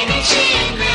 Energy and